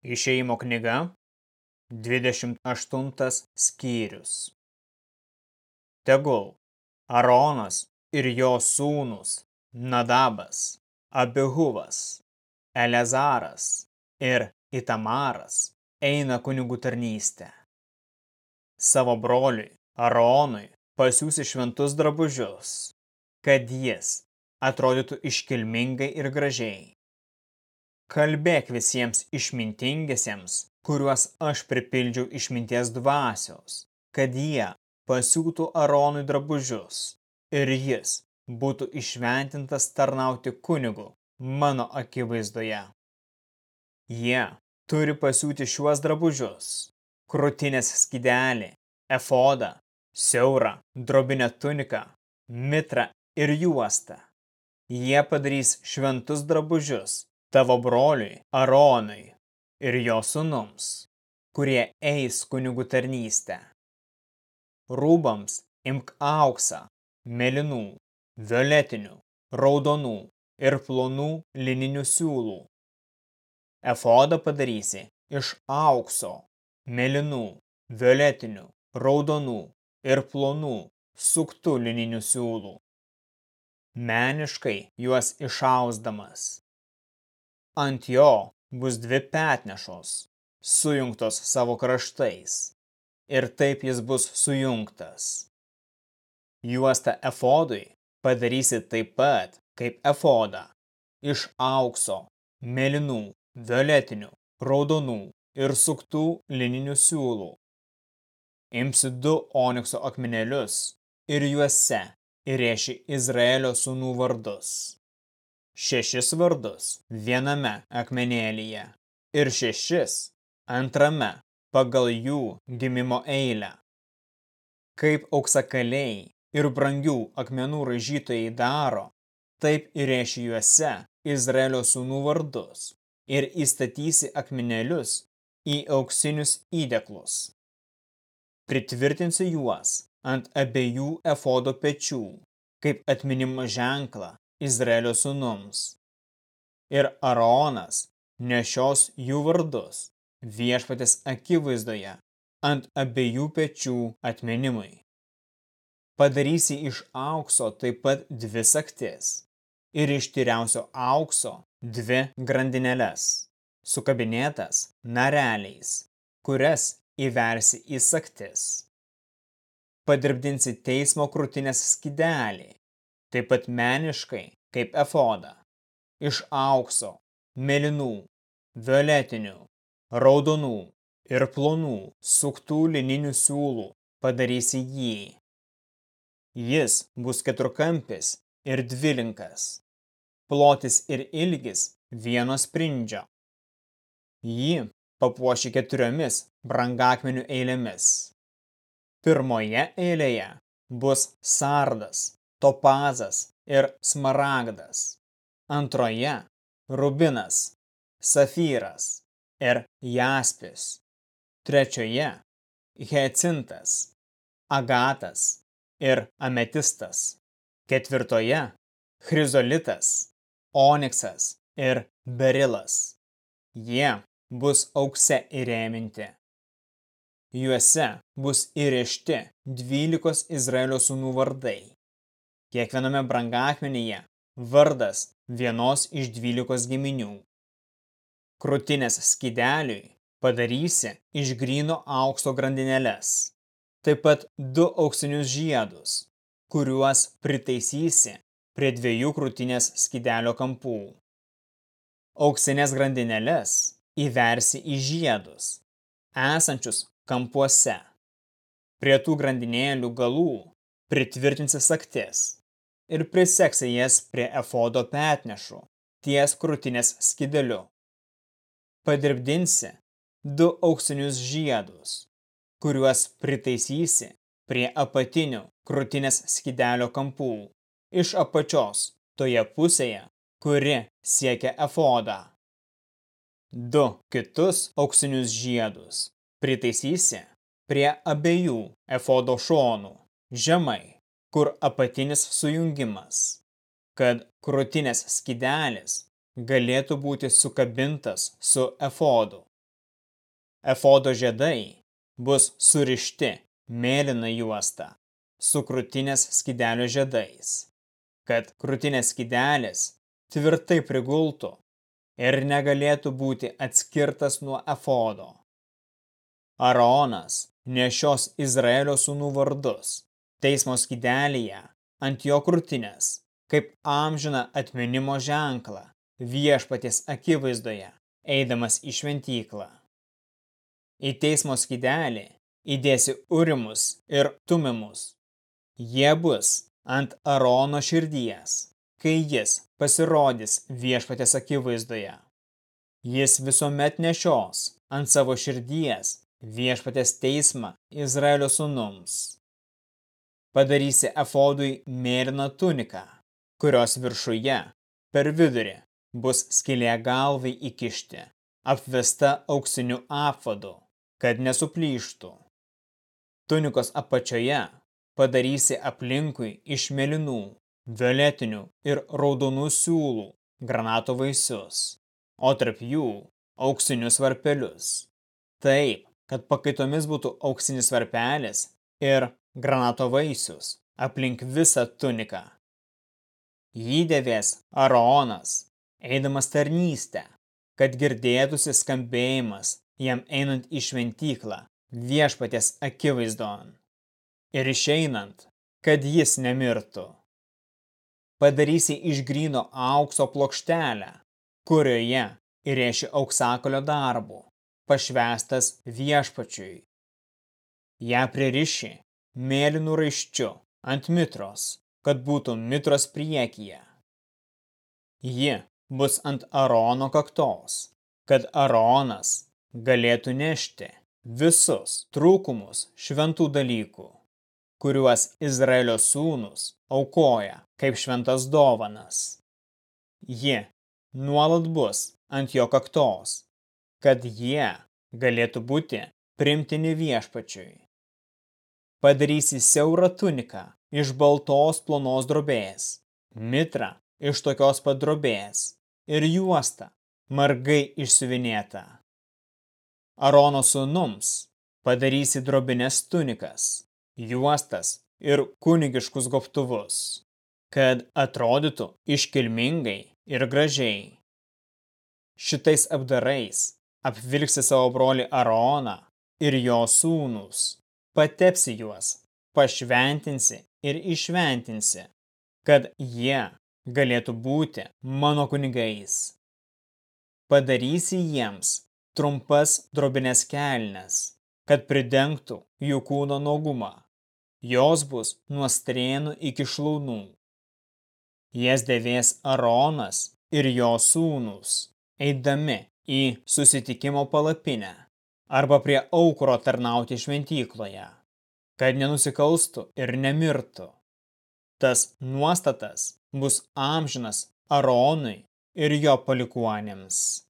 Išėjimo knyga, 28 skyrius. Tegul Aronas ir jo sūnus Nadabas, Abihuvas, Elezaras ir Itamaras eina kunigų tarnystę. Savo broliui Aronui pasiūsi šventus drabužius, kad jis atrodytų iškilmingai ir gražiai. Kalbėk visiems išmintingesiems, kuriuos aš pripildžiau išminties dvasios, kad jie pasiūtų Aronui drabužius ir jis būtų išventintas tarnauti kunigu mano akivaizdoje. Jie turi pasiūti šiuos drabužius – krūtinės skidelį, efodą, siaurą, drobinę tuniką, mitrą ir juostą. Jie padarys šventus drabužius tavo broliui Aronui ir jo sunums, kurie eis kunigų tarnystę. Rūbams imk auksą, melinų, violetinių, raudonų ir plonų lininių siūlų. Efodą padarysi iš aukso, melinų, violetinių, raudonų ir plonų suktų lininių siūlų. Meniškai juos išausdamas Ant jo bus dvi petnešos, sujungtos savo kraštais, ir taip jis bus sujungtas. Juostą efodui padarysi taip pat kaip efodą, iš aukso, mėlynų, violetinių, raudonų ir suktų lininių siūlų. Imsi du onikso akmenėlius ir juose įrėši Izraelio sūnų vardus šešis vardus viename akmenėlyje ir šešis antrame pagal jų gimimo eilę. Kaip auksakaliai ir brangių akmenų ražytojai daro, taip įrėši juose Izraelio sūnų vardus ir įstatysi akmenėlius į auksinius įdeklus. Pritvirtinsi juos ant abiejų efodo pečių, kaip atminimo ženklą Izraelio sūnums. Ir Aronas nešios jų vardus viešpatės akivaizdoje ant abiejų pečių atminimui. Padarysi iš aukso taip pat dvi saktis ir iš tyriausio aukso dvi grandinėles, sukabinėtas nareliais, kurias įversi į saktis. Padirbdinsi teismo krūtinės skidelį taip pat meniškai kaip efodą, iš aukso, mėlynų, violetinių, raudonų ir plonų suktų lininių siūlų padarysi jį. Jis bus keturkampis ir dvilinkas, plotis ir ilgis vieno sprindžio. Jį papuoši keturiomis brangakmenių eilėmis. Pirmoje eilėje bus sardas, topazas ir smaragdas. Antroje rubinas, safyras ir jaspis. Trečioje hecintas, agatas ir ametistas. Ketvirtoje chrizolitas, oniksas ir berilas. Jie bus aukse įrėminti. Juose bus įrėžti dvylikos Izraelio sūnų vardai kiekviename brangakmenyje vardas vienos iš dvylikos giminių. Krūtinės skydeliui padarysi iš gryno aukso grandinėles, taip pat du auksinius žiedus, kuriuos pritaisysi prie dviejų krūtinės skydelio kampų. Auksinės grandinėles įversi į žiedus, esančius kampuose. Prie tų grandinėlių galų pritvirtinsi saktis ir priseksi jas prie efodo petnešų, ties krūtinės skideliu. Padirbdinsi du auksinius žiedus, kuriuos pritaisysi prie apatinių krūtinės skidelio kampų, iš apačios toje pusėje, kuri siekia efodą. Du kitus auksinius žiedus pritaisysi prie abiejų efodo šonų, žemai kur apatinis sujungimas, kad krūtinės skidelis galėtų būti sukabintas su efodu Efodo žiedai bus surišti mėlyna juosta su krūtinės skidelio žiedais, kad krūtinės skidelis tvirtai prigultų ir negalėtų būti atskirtas nuo efodo. Aronas nešios Izraelio sūnų vardus teismo skidelyje ant jo krūtinės, kaip amžina atminimo ženklą viešpaties akivaizdoje, eidamas į šventyklą. Į teismo skidelį įdėsi urimus ir tumimus. Jie bus ant Arono širdies, kai jis pasirodys viešpatės akivaizdoje. Jis visuomet nešios ant savo širdies viešpatės teismą Izraelio sūnums. Padarysi efodui mėlyną tuniką, kurios viršuje per vidurį bus skilė galvai įkišti, apvesta auksiniu apvadu kad nesuplyštų. Tunikos apačioje padarysi aplinkui iš mėlynų, violetinių ir raudonų siūlų granato vaisius, o tarp jų auksinius varpelius. Taip, kad pakaitomis būtų auksinis varpelis ir granato vaisius aplink visą tuniką. Jį dėvės Aronas, eidamas tarnystę, kad girdėtųsi skambėjimas jam einant į šventyklą viešpatės akivaizdon ir išeinant, kad jis nemirtų. Padarysi iš grino aukso plokštelę, kurioje įrėši auksakolio darbų, pašvestas viešpačiui. Ja pririši mėlynų raiščių ant mitros, kad būtų mitros priekyje. Ji bus ant Arono kaktos, kad Aronas galėtų nešti visus trūkumus šventų dalykų, kuriuos Izraelio sūnus aukoja kaip šventas dovanas. Ji nuolat bus ant jo kaktos, kad jie galėtų būti primtini viešpačiui. Padarysi siaurą tuniką iš baltos plonos drobės, mitrą iš tokios pat drobės ir juostą margai išsiuvinėtą. Arono sūnums padarysi drobines tunikas, juostas ir kunigiškus gobtuvus, kad atrodytų iškilmingai ir gražiai. Šitais apdarais apvilksi savo brolį Aroną ir jo sūnus, patepsi juos, pašventinsi ir išventinsi, kad jie galėtų būti mano kunigais. Padarysi jiems trumpas drobinės kelnes, kad pridengtų jų kūno nogumą. Jos bus nuo strėnų iki šlaunų. Jas dėvės Aronas ir jo sūnus, eidami į susitikimo palapinę arba prie aukuro tarnauti šventykloje, kad nenusikalstų ir nemirtų. Tas nuostatas bus amžinas Aronui ir jo palikuonėms.